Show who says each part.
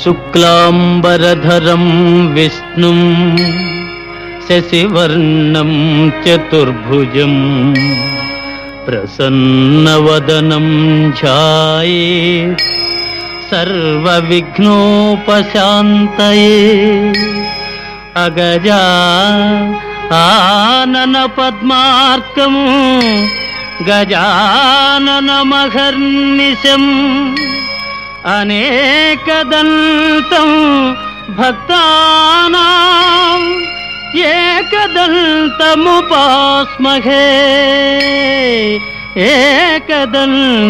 Speaker 1: शुक्लाम्बरधरं विष्णुम् शशिवर्णं चतुर्भुजम् प्रसन्नवदनं ध्याये सर्वविघ्नोपशान्तये अगजा आननपद्मार्कम् गजाननमहर्निशम् అనేకదంతం భక్తానాం ఏకదంతముపాస్మహే. ఏకదంతముపాస్మహే.